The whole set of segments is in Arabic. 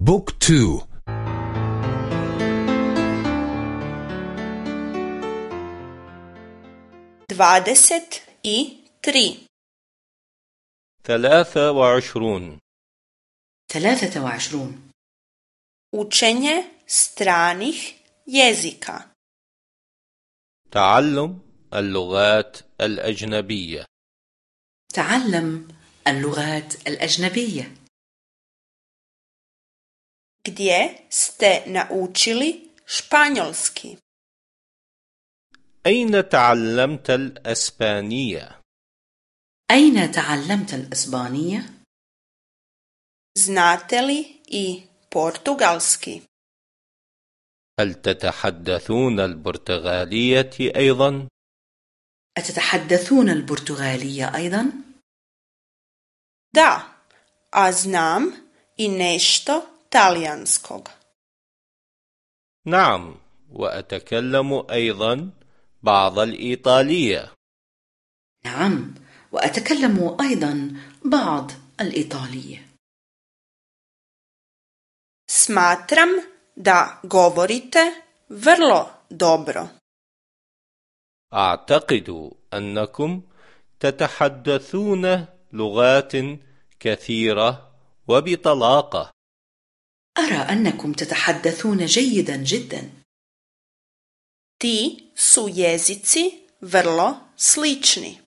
بوك تو. دفعدست اي تري. ثلاثة وعشرون. ثلاثة وعشرون. Učenje stranih jezika. تعلم اللغات الأجنبية. تعلم اللغات الأجنبية. Gdje ste naučili španjolski? أين تعلمت الأسبانية؟ أين تعلمت الإسبانية؟ Znate li i portugalski? هل تتحدثون البرتغالية أيضا؟ أتتحدثون البرتغالية أيضا؟ Da, a znam i nešto talijanskog. نعم وأتكلم أيضا بعض الإيطالية نعم وأتكلم أيضا بعض الإيطالية Smatram da govorite vrlo dobro. أعتقد أنكم تتحدثون لغات كثيرة وبطلاقة أرى أنكم تتحدثون جيدا جدا Ti su jezici vrlo slični.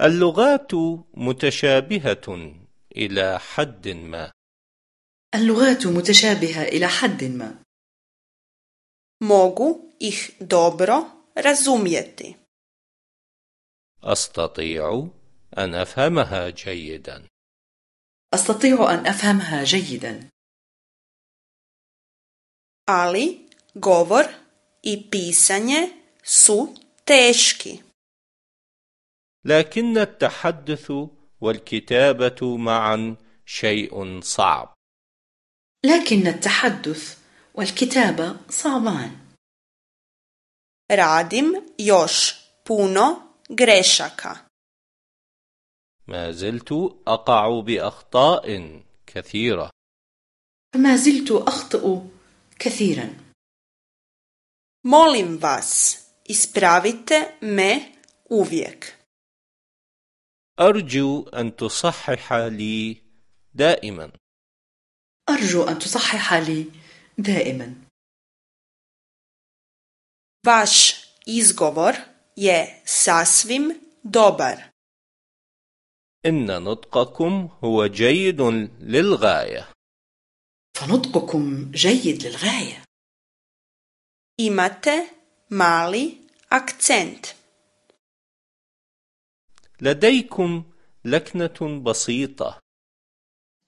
اللغات متشابهة إلى حد ما اللغات متشابهة إلى حد ما Mogu ih dobro razumjeti. أستطيع أن أفهمها جيدا أستطيع أن أفهمها جيدا Ali govor i pisanje su teški. لكن التحدث والكتابة معا شيء صعب لكن التحدث والكتابة صعبان Radim još puno grešaka. ما زلت أقع بأخطاء كثيرة فما زلت أخطئ كثيرا Molim vas, ispravite me uvijek. أرجو أن تصحح لي دائما أرجو أن تصحح لي دائما Vaš izgovor je sasvim dobar. إن نطقكم هو جيد للغاية فنطقكم جيد للغاية Imate mali akcent. لديكم لكنة بسيطة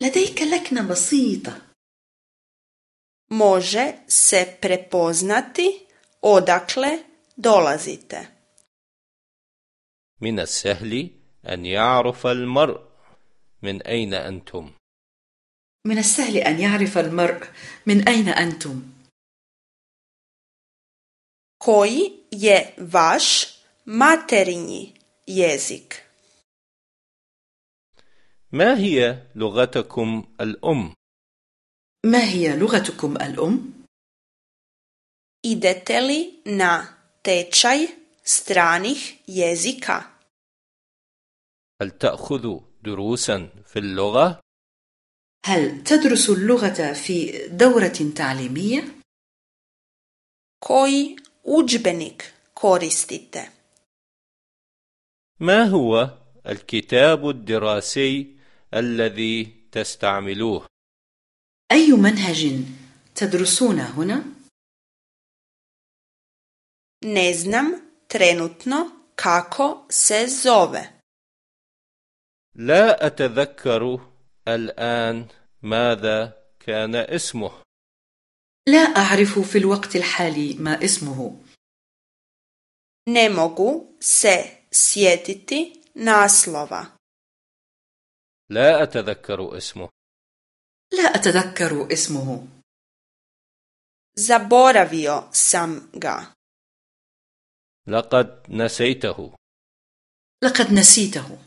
لديك لكنة بسيطة Može se prepoznati odakle dolazite. من السهل أن يعرف المرء من أين أنتم من السهل أن يعرف المرء من أين أنتم Koji je vaš materinji jezik? ما هي لغتكم الأم؟ ما هي لغتكم الأم؟ Idete li na tečaj stranih jezika? هل تأخذ دروسا في اللغة؟ هل تدرس اللغة في دورة تعليمية؟ Koji udžbenik koristite? ما هو الكتاب الدراسي الذي تستعملوه؟ أي منهج تدرسون هنا؟ Ne znam trenutno kako se zove. لا أتذكر الآن ماذا كان اسمه. لا أعرف في الوقت الحالي ما اسمه. Ne mogu se sjetiti naslova. لا أتذكر اسمه. لا أتذكر اسمه. Zaboravio sam ga. لقد نسيته. لقد نسيته.